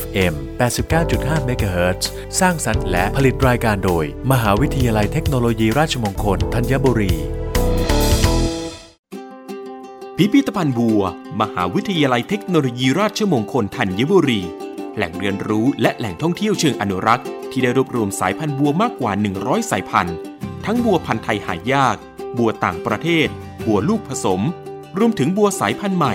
FM 89.5 MHz สร้างสรรค์และผลิตรายการโดย มหาวิทยาลัยเทคโนโลยีราชมงคลธัญบุรี พิพิธภัณฑ์บัว มหาวิทยาลัยเทคโนโลยีราชมงคลธัญบุรี แหล่งเรียนรู้และแหล่งท่องเที่ยวเชิงอนุรักษ์ ที่ได้รวบรวมสายพันธุ์บัวมากกว่า 100 สายพันธุ์ ทั้งบัวพันธุ์ไทยหายาก บัวต่างประเทศ บัวลูกผสม รวมถึงบัวสายพันธุ์ใหม่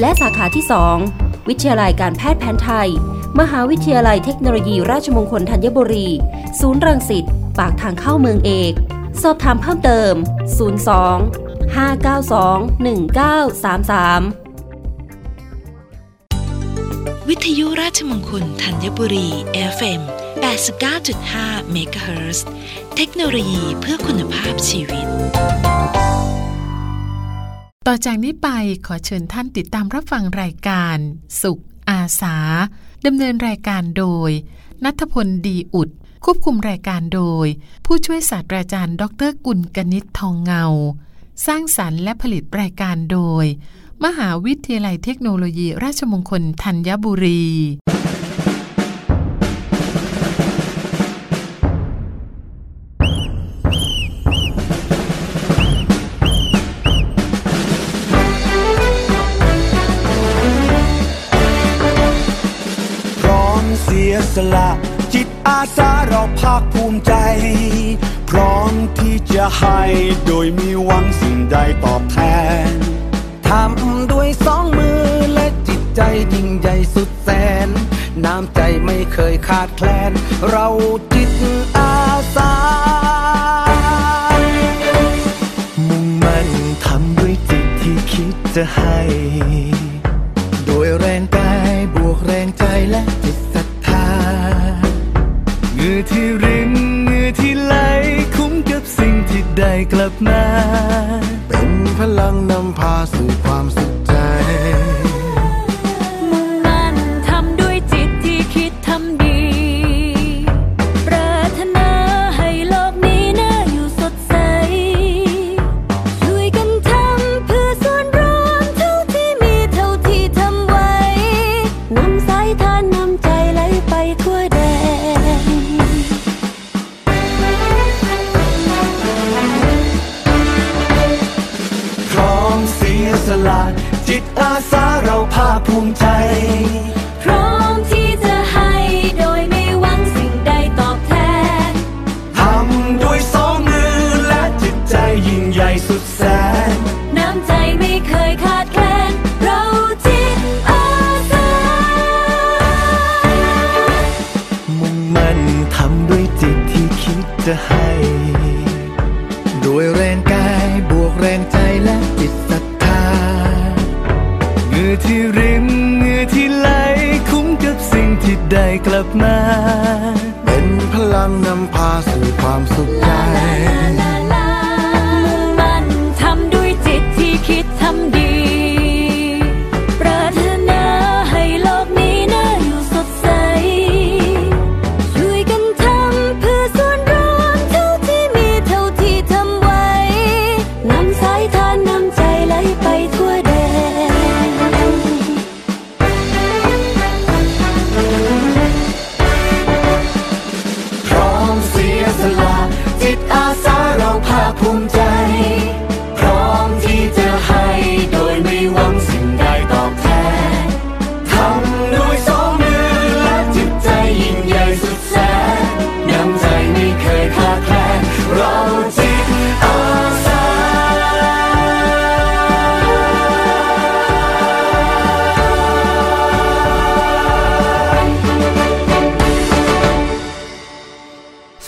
และสาขาที่ 2 วิทยาลัยการแพทย์แผนไทย มหาวิทยาลัยเทคโนโลยีราชมงคลธัญบุรี ศูนย์รังสิต ปากทางเข้าเมืองเอก สอบถามเพิ่มเติม 02 592 1933 วิทยุราชมงคลธัญบุรี FM 89.5เมกะเฮิรตเทคโนโลยีเพื่อคุณภาพชีวิต ต่อจากนี้ไปขอเชิญท่านติดตามรับฟังรายการ สุข อาสาดำเนินรายการโดย นัทพลดีอุด ควบคุมรายการโดย ผู้ช่วยศาสตราจารย์ ดรกุลกนิษฐ์ทองเงา สร้างสรรค์และผลิตรายการโดย มหาวิทยาลัยเทคโนโลยี ราชมงคลธัญบุรี ให้โดยมีหวังสิ่งใดตอบแทน ทำด้วยสองมือและจิตใจยิ่งใหญ่สุดแสน น้ำใจไม่เคยขาดแคลน เราจิตอาสา มุ่งมั่นทำด้วยจิตที่คิดจะให้ โดยแรงกายบวกแรงใจและจิตศรัทธาเงื่อที่ริน กลับมา เป็นพลังนำพาสู่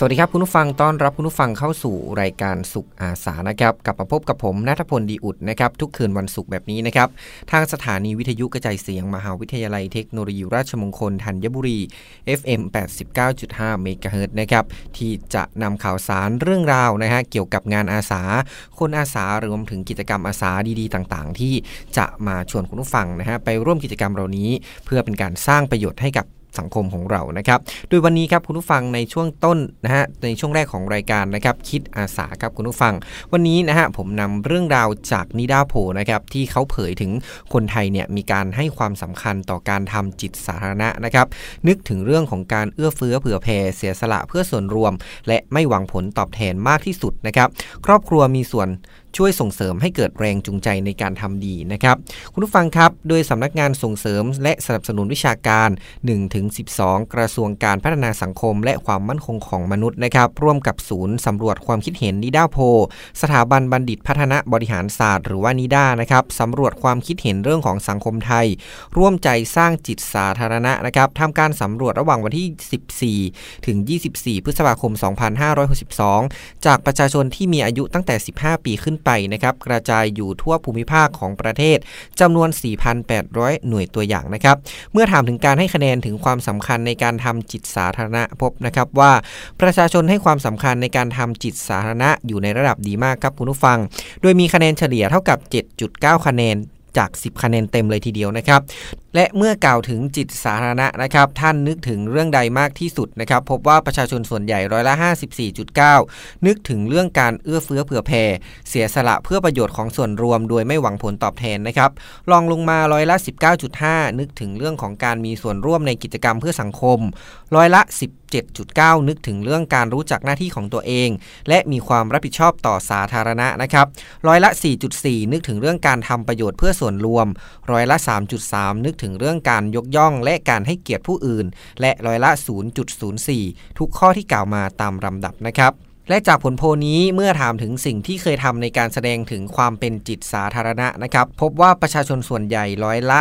วัสดีครับคุณผู้ฟังต้อนรับคุณผู้ฟังเข้าสู่รายการสุขอาสานะครับกลับมาพบกับผมนัทพลดีอุดนะครับทุกคืนวันศุกร์แบบนี้นะครับทางสถานีวิทยุกระจายเสียงมหาวิทยาลัยเทคโนโลยีราชมงคลธัญบุรี FM 89.5เมกะเฮิรตซ์นะครับที่จะนำข่าวสารเรื่องราวนะฮะเกี่ยวกับงานอาสา คนอาสารวมถึงกิจกรรมอาสาดีๆ ต่างๆ ที่จะมาชวนคุณผู้ฟังนะฮะไปร่วมกิจกรรมเหล่านี้ เพื่อเป็นการสร้างประโยชน์ให้กับ สังคมของเรานะครับโดยวันนี้ครับคุณผู้ฟังในช่วงต้นนะฮะในช่วงแรกของรายการนะครับคิดอาสาครับคุณผู้ฟัง วันนี้นะฮะผมนำเรื่องราวจากนิดาโพลนะครับที่เขาเผยถึงคนไทยเนี่ยมีการให้ความสำคัญต่อการทำจิตสาธารณะนะครับนึกถึงเรื่องของการเอื้อเฟื้อเผื่อแผ่เสียสละเพื่อส่วนรวม และไม่หวังผลตอบแทนมากที่สุดนะครับครอบครัวมีส่วน ช่วยส่งเสริมให้เกิดแรงจูงใจในการทำดีนะครับ คุณผู้ฟังครับ โดยสำนักงานส่งเสริม และสนับสนุนวิชาการ 1-12 กระทรวงการพัฒนาสังคม และความมั่นคงของมนุษย์นะครับร่วมกับศูนย์สำรวจความคิดเห็นนิด้าโพลสถาบันบัณฑิตพัฒนาบริหารศาสตร์หรือว่านิด้านะครับสำรวจความคิดเห็นเรื่องของสังคมไทย ร่วมใจสร้างจิตสาธารณะนะครับทำการสำรวจระหว่างวันที่ 14 ถึง 24 พฤษภาคม 2562 จากประชาชนที่มีอายุตั้งแต่ 15 ปีขึ้นไปนะครับกระจายอยู่ทั่วภูมิภาคของประเทศจำนวน 4,800 หน่วยตัวอย่างนะครับ เมื่อถามถึงการให้คะแนนถึงความสำคัญในการทำจิตสาธารณะพบนะครับว่าประชาชนให้ความสำคัญในการทำจิตสาธารณะอยู่ในระดับดีมากครับคุณผู้ฟัง โดยมีคะแนนเฉลี่ยเท่ากับ 7.9 คะแนน จาก 10 คะแนนเต็มเลยทีเดียวนะครับ และเมื่อกล่าวถึงจิตสาธารณะนะครับ ท่านนึกถึงเรื่องใดมากที่สุดนะครับ พบว่าประชาชนส่วนใหญ่ร้อยละ 54.9 นึกถึงเรื่องการเอื้อเฟื้อเผื่อแผ่ เสียสละเพื่อประโยชน์ของส่วนรวม โดยไม่หวังผลตอบแทนนะครับรองลงมาร้อยละ 19.5 นึกถึงเรื่องของการมีส่วนร่วมในกิจกรรมเพื่อสังคมร้อยละ 17.9 นึกถึงเรื่องการรู้จักหน้าที่ของตัวเอง และมีความรับผิดชอบต่อสาธารณะนะครับร้อยละ 4.4 นึกถึงเรื่องการทำประโยชน์เพื่อส่วนรวมร้อยละ 3.3 นึกถึงเรื่องการยกย่อง และการให้เกียรติผู้อื่น และร้อยละ 0.04 ทุกข้อที่กล่าวมาตามลำดับนะครับ และจากผลโพลนี้เมื่อถามถึงสิ่งที่เคยทำในการแสดงถึงความเป็นจิตสาธารณะนะครับ พบว่าประชาชนส่วนใหญ่ร้อยละ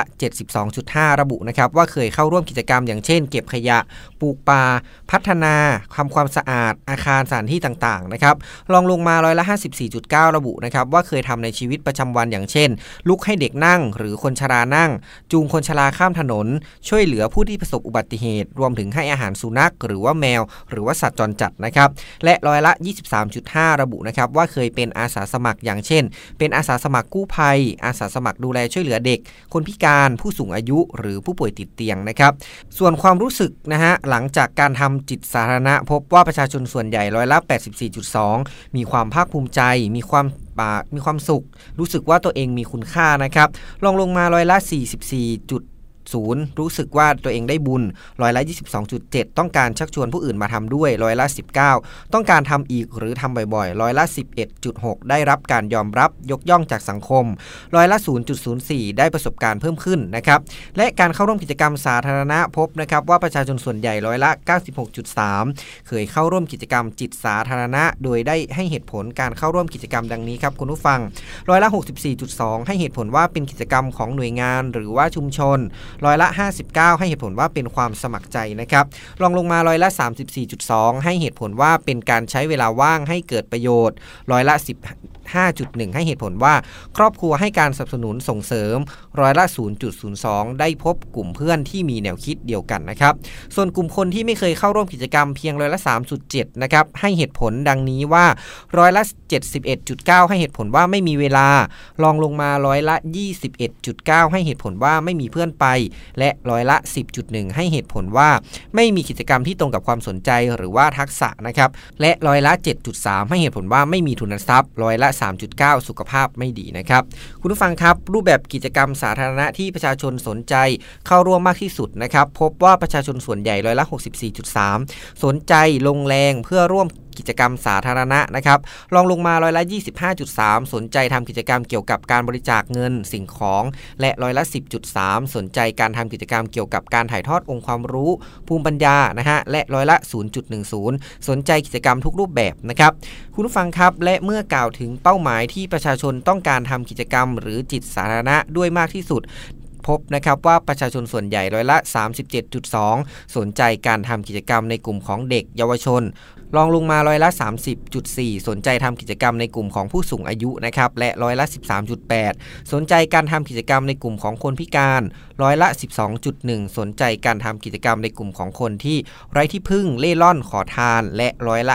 72.5 ระบุนะครับ ว่าเคยเข้าร่วมกิจกรรมอย่างเช่น เก็บขยะ ปลูกป่า พัฒนาทำความสะอาด อาคารสถานที่ต่างๆนะครับรองลงมาร้อยละ 54.9 ระบุนะครับว่าเคยทำในชีวิตประจำวันอย่างเช่น ลุกให้เด็กนั่ง หรือคนชรานั่ง จูงคนชราข้ามถนน ช่วยเหลือผู้ที่ประสบอุบัติเหตุ รวมถึงให้อาหารสุนัข หรือว่าแมว หรือว่าสัตว์จรจัดนะครับและร้อยละ23.5 ระบุนะครับว่าเคยเป็นอาสาสมัครอย่างเช่น เป็นอาสาสมัครกู้ภัย อาสาสมัครดูแลช่วยเหลือเด็ก คนพิการผู้สูงอายุหรือผู้ป่วยติดเตียงนะครับ ส่วนความรู้สึกนะฮะหลังจากการทำจิตสาธารณะ พบว่าประชาชนส่วนใหญ่ร้อยละ 84.2 มีความภาคภูมิใจ มีความมีความสุข รู้สึกว่าตัวเองมีคุณค่านะครับรองลงมาร้อยละ 44 0.0 รู้สึกว่าตัวเองได้บุญร้อยละ 22.7 ต้องการชักชวนผู้อื่นมาทำด้วยร้อยละ 19 ต้องการทำอีกหรือทำบ่อยๆร้อยละ 11.6 ได้รับการยอมรับยกย่องจากสังคมร้อยละ 0.04 ได้ประสบการณ์เพิ่มขึ้นนะครับและการเข้าร่วมกิจกรรมสาธารณะพบนะครับว่าประชาชนส่วนใหญ่ร้อยละ 96.3 เคยเข้าร่วมกิจกรรมจิตสาธารณะ โดยได้ให้เหตุผลการเข้าร่วมกิจกรรมดังนี้ครับคุณผู้ฟังร้อยละ 64.2 ให้เหตุผลว่าเป็นกิจกรรมของหน่วยงานหรือว่าชุมชนร้อยละ 59 ให้เหตุผลว่าเป็นความสมัครใจนะครับรองลงมาร้อยละ 34.2 ให้เหตุผลว่าเป็นการใช้เวลาว่างให้เกิดประโยชน์ร้อยละ 5.1 ให้เหตุผลว่า ครอบครัวให้การสนับสนุนส่งเสริมร้อยละ 0.02 ได้พบกลุ่มเพื่อนที่มีแนวคิดเดียวกันนะครับ ส่วนกลุ่มคนที่ไม่เคยเข้าร่วมกิจกรรมเพียงร้อยละ 3.7 นะครับ ให้เหตุผลดังนี้ว่าร้อยละ 71.9 ให้เหตุผลว่าไม่มีเวลา ลองลงมาร้อยละ 21.9 ให้เหตุผลว่าไม่มีเพื่อนไป และร้อยละ 10.1 ให้เหตุผลว่า ไม่มีกิจกรรมที่ตรงกับความสนใจหรือว่าทักษะนะครับ และร้อยละ 7.3 ให้เหตุผลว่าไม่มีทุนทรัพย์ร้อยละ3.9 สุขภาพไม่ดีนะครับ คุณผู้ฟังครับรูปแบบกิจกรรมสาธารณะที่ประชาชนสนใจเข้าร่วมมากที่สุดนะครับ พบว่าประชาชนส่วนใหญ่ร้อยละ 64.3 สนใจลงแรงเพื่อร่วม กิจกรรมสาธารณะนะครับรองลงมาร้อยละ 25.3 สนใจทำกิจกรรมเกี่ยวกับการบริจาคเงินสิ่งของ และร้อยละ 10.3 สนใจการทำกิจกรรมเกี่ยวกับการถ่ายทอดองค์ความรู้ ภูมิปัญญานะฮะและร้อยละ 0.10 สนใจกิจกรรมทุกรูปแบบนะครับคุณผู้ฟังครับและเมื่อกล่าวถึงเป้าหมายที่ประชาชนต้องการทำกิจกรรม หรือจิตสาธารณะด้วยมากที่สุด พบนะครับว่าประชาชนส่วนใหญ่ร้อยละ 37.2 สนใจการทำกิจกรรมในกลุ่มของเด็กเยาวชนรองลงมาร้อยละ 30.4 สนใจทำกิจกรรมในกลุ่มของผู้สูงอายุนะครับและร้อยละ 13.8 สนใจการทำกิจกรรมในกลุ่มของคนพิการร้อยละ 12.1 สนใจการทำกิจกรรมในกลุ่มของคนที่ไร้ที่พึ่งเล่ร่อนขอทาน และร้อยละ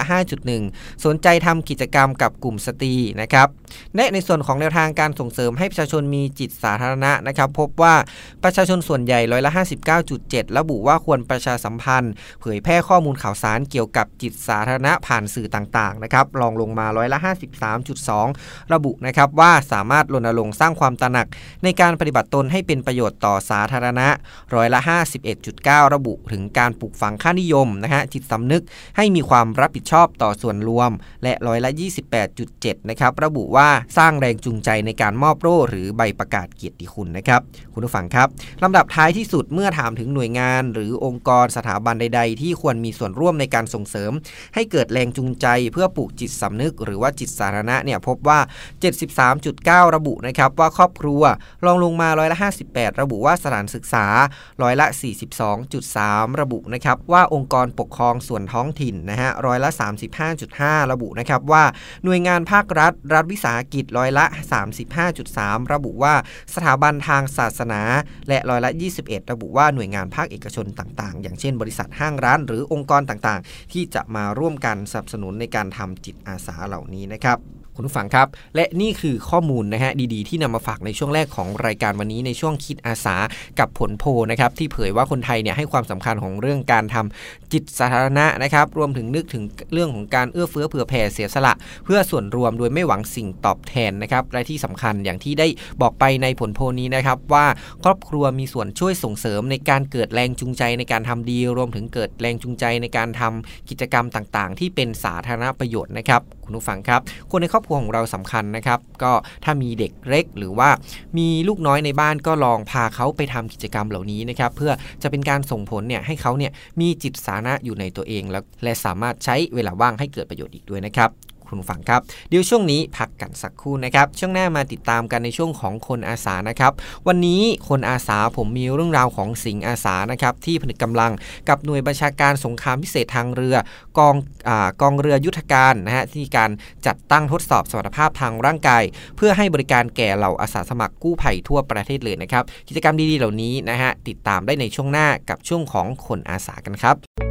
5.1 สนใจทำกิจกรรมกับกลุ่มสตรีนะครับและในส่วนของแนวทางการส่งเสริมให้ประชาชนมีจิตสาธารณะนะครับ พบว่าประชาชนส่วนใหญ่ร้อยละ 59.7 ระบุว่าควรประชาสัมพันธ์ เผยแพร่ข้อมูลข่าวสารเกี่ยวกับจิตสาธารณะผ่านสื่อต่างๆนะครับรองลงมาร้อยละ 53.2 ระบุนะครับว่าสามารถรณรงค์สร้างความตระหนัก ในการปฏิบัติตนให้เป็นประโยชน์ต่อสาธารณะร้อยละ 51.9 ระบุถึงการปลูกฝังค่านิยมนะฮะจิตสำนึกให้มีความรับผิดชอบต่อส่วนรวม และร้อยละ 28.7 นะครับระบุว่าสร้างแรงจูงใจในการมอบโล่หรือใบประกาศเกียรติคุณนะครับคุณผู้ฟังครับลำดับท้ายที่สุดเมื่อถามถึงหน่วยงาน หรือองค์กรสถาบันใด ๆ ที่ควรมีส่วนร่วมในการส่งเสริม ให้เกิดแรงจูงใจเพื่อปลูกจิตสำนึก หรือว่าจิตสาธารณะเนี่ยพบว่า 73.9 ระบุนะครับว่าครอบครัวรองลงมาร้อยละ58 ระบุว่าสถานศึกษาร้อยละ 42.3 ระบุนะครับว่าองค์กรปกครองส่วนท้องถิ่นนะฮะร้อยละ 35.5 ระบุนะครับว่าหน่วยงานภาครัฐ รัฐวิสาหกิจร้อยละ 35.3 ระบุว่าสถาบันทางศาสนาและร้อยละ 21 ระบุว่าหน่วยงานภาคเอกชนต่างๆ อย่างเช่นบริษัทห้างร้าน หรือองค์กรต่างๆ ที่จะมาร่วมกันสนับสนุนในการทำจิตอาสาเหล่านี้นะครับ คุณผู้ฟังครับ และนี่คือข้อมูลนะฮะดีๆ ที่นำมาฝากในช่วงแรกของรายการวันนี้ในช่วงคิดอาสากับผลโพนะครับที่เผยว่าคนไทยเนี่ยให้ความสำคัญของเรื่องการทำจิตสาธารณะนะครับ รวมถึงนึกถึงเรื่องของการเอื้อเฟื้อเผื่อแผ่เสียสละ เพื่อส่วนรวมโดยไม่หวังสิ่งตอบแทนนะครับและที่สำคัญอย่างที่ได้บอกไปในผลโพนี้นะครับ ว่าครอบครัวมีส่วนช่วยส่งเสริมในการเกิดแรงจูงใจในการทำดี รวมถึงเกิดแรงจูงใจในการทำกิจกรรมต่างๆ ที่เป็นสาธารณประโยชน์นะครับคุณผู้ฟังครับ คนในครอบครัวของเราสำคัญนะครับ ก็ถ้ามีเด็กเล็กหรือว่ามีลูกน้อยในบ้านก็ลองพาเขาไปทำกิจกรรมเหล่านี้นะครับ เพื่อจะเป็นการส่งผลเนี่ยให้เขาเนี่ยมีจิตสาธารณะอยู่ในตัวเองแล้วและสามารถใช้เวลาว่างให้เกิดประโยชน์อีกด้วยนะครับ คุณฟังครับเดี๋ยวช่วงนี้พักกันสักครู่นะครับ ช่วงหน้ามาติดตามกันในช่วงของคนอาสานะครับ วันนี้คนอาสาผมมีเรื่องราวของสิงอาสานะครับที่ผนึกกำลังกับหน่วยบัญชาการสงครามพิเศษทางเรือกองอกองเรือยุทธการนะฮะที่การจัดตั้งทดสอบสมรรถภาพทางร่างกาย เพื่อให้บริการแก่เหล่าอาสาสมัครกู้ภัยทั่วประเทศเลยนะครับ กิจกรรมดีๆเหล่านี้นะฮะติดตามได้ในช่วงหน้ากับช่วงของคนอาสากันครับ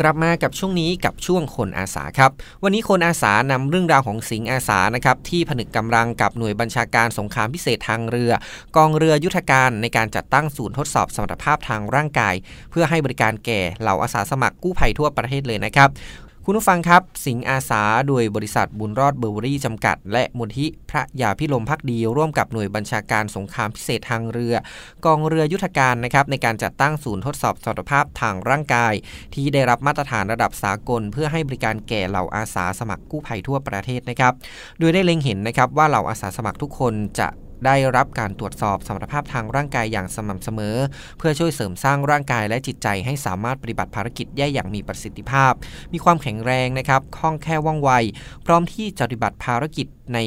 กลับมากับช่วงนี้กับช่วงคนอาสาครับ วันนี้คนอาสานำเรื่องราวของสิงห์อาสานะครับที่ผนึกกำลังกับหน่วยบัญชาการสงครามพิเศษทางเรือ กองเรือยุทธการในการจัดตั้งศูนย์ทดสอบสมรรถภาพทางร่างกาย เพื่อให้บริการแก่เหล่าอาสาสมัครกู้ภัยทั่วประเทศเลยนะครับ คุณผู้ฟังครับ สิงอาสาโดยบริษัทบุญรอดเบอร์เวอรี่จำกัด และมูลที่พระยาพิลมพักดี ร่วมกับหน่วยบัญชาการสงครามพิเศษทางเรือ กองเรือยุทธการนะครับในการจัดตั้งศูนย์ทดสอบสมรรถภาพทางร่างกาย ที่ได้รับมาตรฐานระดับสากล เพื่อให้บริการแก่เหล่าอาสาสมัครกู้ภัยทั่วประเทศนะครับ โดยได้เล็งเห็นนะครับว่าเหล่าอาสาสมัครทุกคนจะ ได้รับการตรวจสอบสมรรถภาพทางร่างกายอย่างสม่ำเสมอ เพื่อช่วยเสริมสร้างร่างกายและจิตใจให้สามารถปฏิบัติภารกิจได้อย่างมีประสิทธิภาพ มีความแข็งแรงนะครับคล่องแคล่วว่องไว พร้อมที่จะปฏิบัติภารกิจใน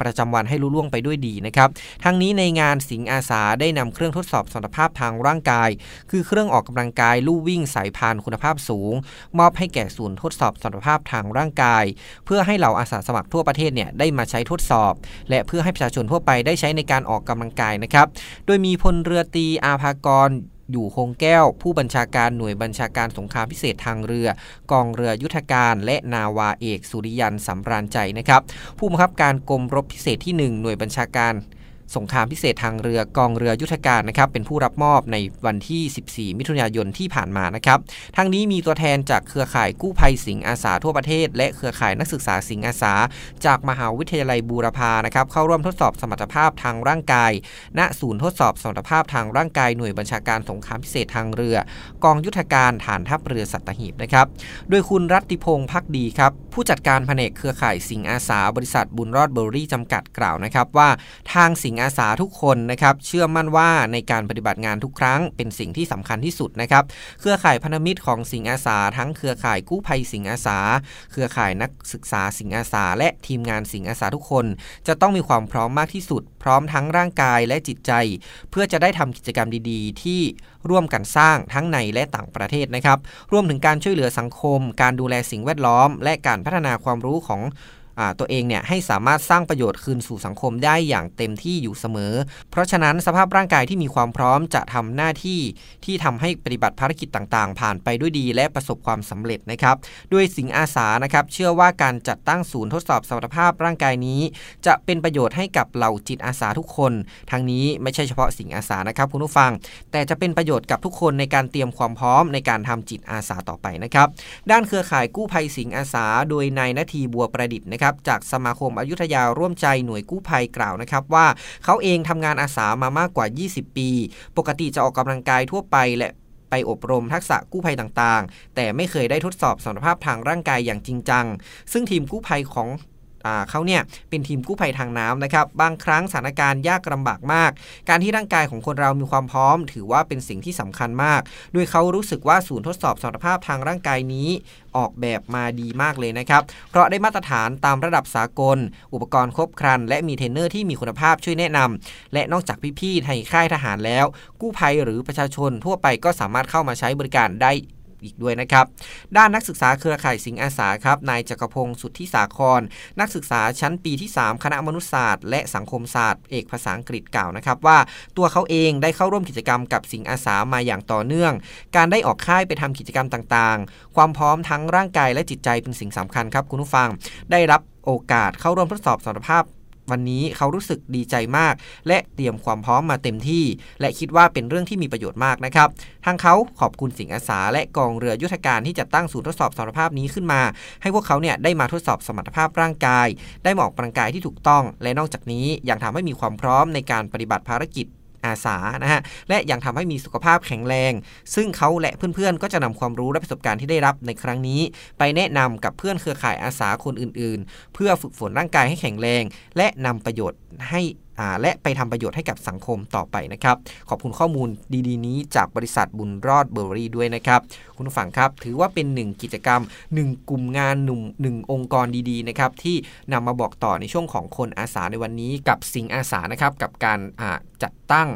ประจำวันให้รุ่ล่วงไปด้วยดีนะครับทั้งนี้ในงานสิงอาสาได้นำเครื่องทดสอบสมรรถภาพทางร่างกาย คือเครื่องออกกำลังกายลู่วิ่งสายพานคุณภาพสูง มอบให้แก่ศูนย์ทดสอบสมรรถภาพทางร่างกาย เพื่อให้เหล่าอาสาสมัครทั่วประเทศเนี่ยได้มาใช้ทดสอบ และเพื่อให้ประชาชนทั่วไปได้ใช้ในการออกกำลังกายนะครับโดยมีพลเรือตีอาภากร อยู่คงแก้ว ผู้บัญชาการหน่วยบัญชาการสงครามพิเศษทางเรือ กองเรือยุทธการและนาวาเอกสุริยันสำราญใจนะครับ ผู้บังคับการกรมรบพิเศษที่ 1 หน่วยบัญชาการ สงครามพิเศษทางเรือกองเรือยุทธการนะครับเป็นผู้รับมอบในวันที่ 14 มิถุนายนที่ผ่านมานะครับทั้งนี้มีตัวแทนจากเครือข่ายกู้ภัยสิงห์อาสาทั่วประเทศ และเครือข่ายนักศึกษาสิงห์อาสา จากมหาวิทยาลัยบูรพานะครับเข้าร่วมทดสอบสมรรถภาพทางร่างกาย ณศูนย์ทดสอบสมรรถภาพทางร่างกายหน่วยบัญชาการสงครามพิเศษทางเรือ กองยุทธการฐานทัพเรือสัตหีบนะครับโดยคุณรัตติพงษ์พักดีครับผู้จัดการแผนกเครือข่ายสิงห์อาสา บริษัทบุญรอดเบอร์รี่จำกัดกล่าวนะครับว่าทางสิงห์อาสาทุกคนนะครับเชื่อมั่นว่าในการปฏิบัติงานทุกครั้งเป็นสิ่งที่สำคัญที่สุดนะครับเครือข่ายพันธมิตรของสิงอาสา ทั้งเครือข่ายกู้ภัยสิงอาสา เครือข่ายนักศึกษาสิงอาสา และทีมงานสิงอาสาทุกคน จะต้องมีความพร้อมมากที่สุด พร้อมทั้งร่างกายและจิตใจ เพื่อจะได้ทำกิจกรรมดีๆ ที่ร่วมกันสร้างทั้งในและต่างประเทศนะครับรวมถึงการช่วยเหลือสังคม การดูแลสิ่งแวดล้อม และการพัฒนาความรู้ของ ตัวเองเนี่ยให้สามารถสร้างประโยชน์คืนสู่สังคมได้อย่างเต็มที่อยู่เสมอ เพราะฉะนั้นสภาพร่างกายที่มีความพร้อมจะทำหน้าที่ที่ทำให้ปฏิบัติภารกิจต่างๆ ผ่านไปด้วยดี และประสบความสำเร็จนะครับด้วยสิงอาสานะครับเชื่อว่าการจัดตั้งศูนย์ทดสอบสมรรถภาพร่างกายนี้ จะเป็นประโยชน์ให้กับเหล่าจิตอาสาทุกคนทั้งนี้ไม่ใช่เฉพาะสิงอาสานะครับคุณผู้ฟัง แต่จะเป็นประโยชน์กับทุกคนในการเตรียมความพร้อมในการทำจิตอาสาต่อไปนะครับด้านเครือข่ายกู้ภัยสิงอาสา โดยนายนาทีบัวประดิษฐ์นะครับจากสมาคมอยุธยาร่วมใจหน่วยกู้ภัยกล่าวนะครับว่าเขาเองทำงานอาสามามากกว่า 20 ปี ปกติจะออกกำลังกายทั่วไปและไปอบรมทักษะกู้ภัยต่างๆ แต่ไม่เคยได้ทดสอบสมรรถภาพทางร่างกายอย่างจริงจัง ซึ่งทีมกู้ภัยของ เขาเนี่ยเป็นทีมกู้ภัยทางน้ำนะครับบางครั้งสถานการณ์ยากลำบากมาก การที่ร่างกายของคนเรามีความพร้อม ถือว่าเป็นสิ่งที่สำคัญมาก โดยเขารู้สึกว่าศูนย์ทดสอบสมรรถภาพทางร่างกายนี้ออกแบบมาดีมากเลยนะครับ เพราะได้มาตรฐานตามระดับสากล อุปกรณ์ครบครัน และมีเทรนเนอร์ที่มีคุณภาพช่วยแนะนำและนอกจากพี่ๆในค่ายทหารแล้ว กู้ภัยหรือประชาชนทั่วไปก็สามารถเข้ามาใช้บริการได้ อีกด้วยนะครับ ด้านนักศึกษาเครือข่ายสิงห์อาสาครับ นายจักรพงศ์สุทธิสาคร นักศึกษาชั้นปีที่ 3 คณะมนุษยศาสตร์ และสังคมศาสตร์ เอกภาษาอังกฤษกล่าวนะครับว่าตัวเขาเองได้เข้าร่วมกิจกรรมกับสิงห์อาสามาอย่างต่อเนื่อง การได้ออกค่ายไปทำกิจกรรมต่างๆ ความพร้อมทั้งร่างกายและจิตใจเป็นสิ่งสำคัญครับคุณผู้ฟัง ได้รับโอกาสเข้าร่วมทดสอบสมรรถภาพ วันนี้เขารู้สึกดีใจมาก และเตรียมความพร้อมมาเต็มที่ และคิดว่าเป็นเรื่องที่มีประโยชน์มากนะครับทางเขาขอบคุณสิงอาสา และกองเรือยุทธการที่จัดตั้งศูนย์ทดสอบสมรรถภาพนี้ขึ้นมา ให้พวกเขาเนี่ยได้มาทดสอบสมรรถภาพร่างกาย ได้หมอกกำลังกายที่ถูกต้อง และนอกจากนี้ยังทำให้มีความพร้อมในการปฏิบัติภารกิจ อาสานะฮะและยังทำให้มีสุขภาพแข็งแรง ซึ่งเขาและเพื่อนๆ ก็จะนำความรู้และประสบการณ์ที่ได้รับในครั้งนี้ ไปแนะนำกับเพื่อนเครือข่ายอาสาคนอื่นๆ เพื่อฝึกฝนร่างกายให้แข็งแรง และนำประโยชน์ให้ และไปทำประโยชน์ให้กับสังคมต่อไปนะครับ ขอบคุณข้อมูลดีๆ นี้จากบริษัทบุญรอดเบอร์รี่ด้วยนะครับ คุณผู้ฟังครับถือว่าเป็นหนึ่งกิจกรรมหนึ่งกลุ่มงานหนุ่มหนึ่งองค์กรดีๆนะครับที่นำมาบอกต่อในช่วงของคนอาสาในวันนี้กับสิงอาสานะครับกับการจัดตั้ง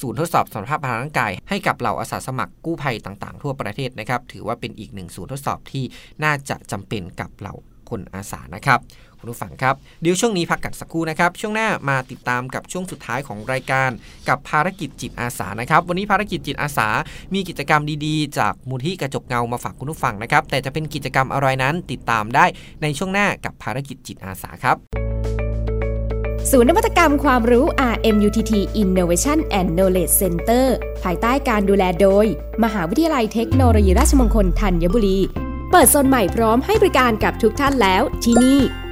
ศูนย์ทดสอบสมรรถภาพร่างกาย ให้กับเหล่าอาสาสมัครกู้ภัยต่างๆ ทั่วประเทศนะครับ ถือว่าเป็นอีกหนึ่งศูนย์ทดสอบที่น่าจะจำเป็นกับเหล่าคนอาสานะครับ คุณผู้ฟังครับเดี๋ยวช่วงนี้พักกันสักครู่นะครับ ช่วงหน้ามาติดตามกับช่วงสุดท้ายของรายการ กับภารกิจจิตอาสานะครับ วันนี้ภารกิจจิตอาสา มีกิจกรรมดีๆ จากมูลที่กระจกเงามาฝากคุณผู้ฟังนะครับ แต่จะเป็นกิจกรรมอะไรนั้นติดตามได้ในช่วงหน้ากับภารกิจจิตอาสาครับศูนย์นวัตกรรมความรู้ RMUTT Innovation and Knowledge Center ภายใต้การดูแลโดย มหาวิทยาลัยเทคโนโลยีราชมงคลธัญบุรี เปิดโซนใหม่พร้อมให้บริการกับทุกท่านแล้วที่นี่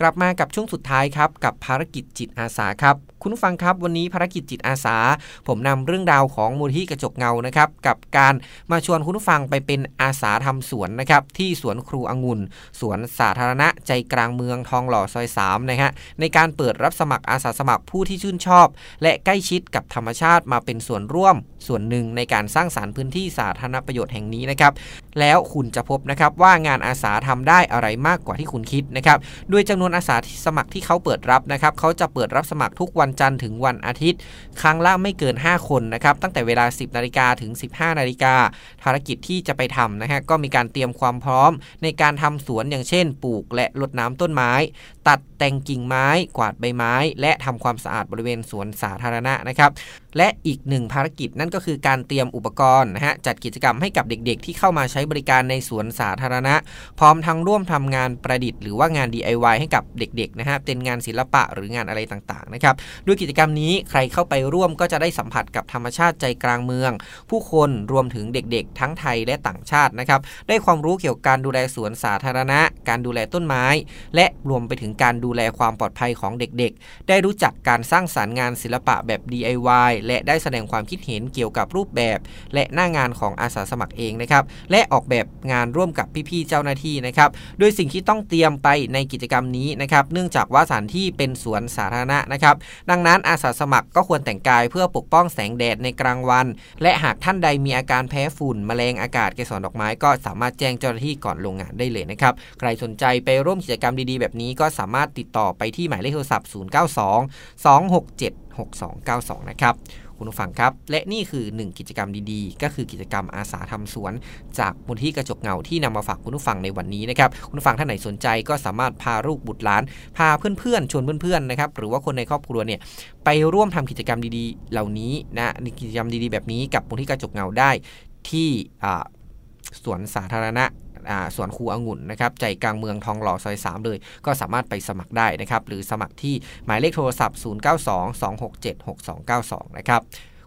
กลับมากับช่วงสุดท้ายครับกับภารกิจจิตอาสาครับ คุณฟังครับวันนี้ภารกิจจิตอาสา ผมนำเรื่องราวของมูลที่กระจกเงานะครับกับการมาชวนคุณฟังไปเป็นอาสาทำสวนนะครับที่สวนครูองุ่นสวนสาธารณะใจกลางเมืองทองหล่อซอย3นะฮะในการเปิดรับสมัครอาสาสมัครผู้ที่ชื่นชอบ และใกล้ชิดกับธรรมชาติมาเป็นส่วนร่วม ส่วนหนึ่งในการสร้างสารรค์พื้นที่สาธารณประโยชน์แห่งนี้นะครับแล้วคุณจะพบนะครับว่างานอาสาทำได้อะไรมากกว่าที่คุณคิดนะครับด้วยจำนวนนอาสาสมัครที่เขาเปิดรับนะครับเขาจะเปิดรับสมัครทุกวันจันทร์ถึงวันอาทิตย์ ครั้งละไม่เกิน 5 คนนะครับตั้งแต่เวลา 10นาฬิกาถึง 15นาฬิกาภารกิจที่จะไปทำนะฮะก็มีการเตรียมความพร้อมในการทำสวนอย่างเช่น ปลูกและรดน้ำต้นไม้ตัดแต่งกิ่งไม้กวาดใบไม้ และทำความสะอาดบริเวณสวนสาธารณะนะครับและอีกหนึ่งภารกิจนั่นก็คือการเตรียมอุปกรณ์นะฮะจัดกิจกรรมให้กับเด็กๆ ที่เข้ามาใช้บริการในสวนสาธารณะ พร้อมทั้งร่วมทำงานประดิษฐ์หรือว่างาน DIY ให้กับเด็กๆนะฮะเป็นงานศิลปะหรืองานอะไรต่างๆนะครับด้วยกิจกรรมนี้ใครเข้าไปร่วมก็จะได้สัมผัสกับธรรมชาติใจกลางเมือง ผู้คนรวมถึงเด็กๆ ทั้งไทยและต่างชาตินะครับได้ความรู้เกี่ยวกับการดูแลสวนสาธารณะ การดูแลต้นไม้ และรวมไปถึงการดูแลความปลอดภัยของเด็กๆ ได้รู้จักการสร้างสารรค์งานศิลปะแบบ DIY และได้แสดงความคิดเห็นเกี่ยวกับรูปแบบ และหน้างานของอาสาสมัครเองนะครับ และออกแบบงานร่วมกับพี่ๆเจ้าหน้าที่นะครับ โดยสิ่งที่ต้องเตรียมไปในกิจกรรมนี้นะครับ เนื่องจากว่าสถานที่เป็นสวนสาธารณะนะครับ ดังนั้นอาสาสมัครก็ควรแต่งกายเพื่อปกป้องแสงแดดในกลางวัน และหากท่านใดมีอาการแพ้ฝุ่นแมลงอากาศเกสรดอกไม้ก็สามารถแจ้งเจ้าหน้าที่ก่อนลงงานได้เลยนะครับ ใครสนใจไปร่วมกิจกรรมดีๆ แบบนี้ก็สามารถติดต่อไปที่หมายเลขโทรศัพท์ 092 267 6292 นะครับคุณผู้ฟังครับ และนี่คือ 1 กิจกรรมดีๆ ก็คือกิจกรรมอาสาทำสวน จากมูลที่กระจกเงาที่นำมาฝากคุณผู้ฟังในวันนี้นะครับคุณผู้ฟังท่านไหนสนใจก็สามารถพาลูกบุตรหลาน พาเพื่อนๆชวนเพื่อนๆนะครับหรือว่าคนในครอบครัวเนี่ยไปร่วมทำกิจกรรมดีๆ เหล่านี้นะกิจกรรมดีๆ แบบนี้กับมูลที่กระจกเงาได้ที่สวนสาธารณะ สวนครูองุ่นนะครับใจกลางเมืองทองหล่อซอย 3 เลย ก็สามารถไปสมัครได้นะครับหรือสมัครที่หมายเลขโทรศัพท์ 0922676292 นะครับ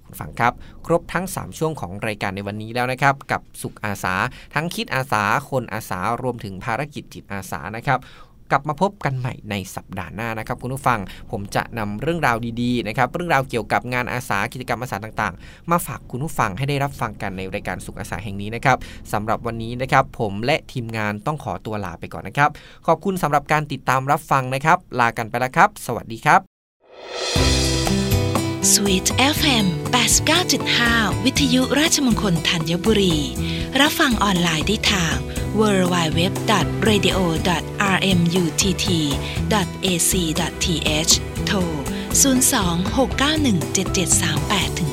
คุณฟังครับ ครบทั้ง 3 ช่วงของรายการในวันนี้แล้วนะครับ กับสุขอาสา ทั้งคิดอาสา คนอาสารวมถึงภารกิจจิตอาสานะครับ กลับมาพบกันใหม่ในสัปดาห์หน้านะครับคุณผู้ฟัง ผมจะนำเรื่องราวดีๆนะครับเรื่องราวเกี่ยวกับงานอาสากิจกรรมอาสาต่างๆ มาฝากคุณผู้ฟังให้ได้รับฟังกันในรายการสุขอาสาแห่งนี้นะครับสำหรับวันนี้นะครับผมและทีมงานต้องขอตัวลาไปก่อนนะครับ ขอบคุณสำหรับการติดตามรับฟังนะครับ ลากันไปแล้วครับ สวัสดีครับ Sweet FM 89.5 วิทยุราชมงคลธัญบุรี รับฟังออนไลน์ได้ทาง www.radio.rmutt.ac.th โทร 02-691-7738-9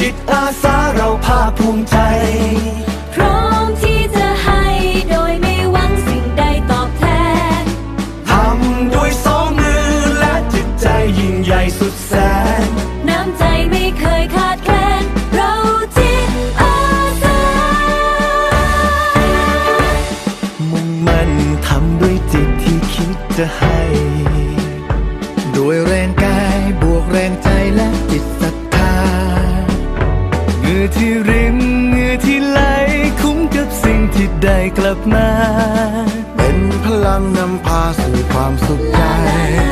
จิตอาสาเราภาคภูมิใจ ความสุขใจลา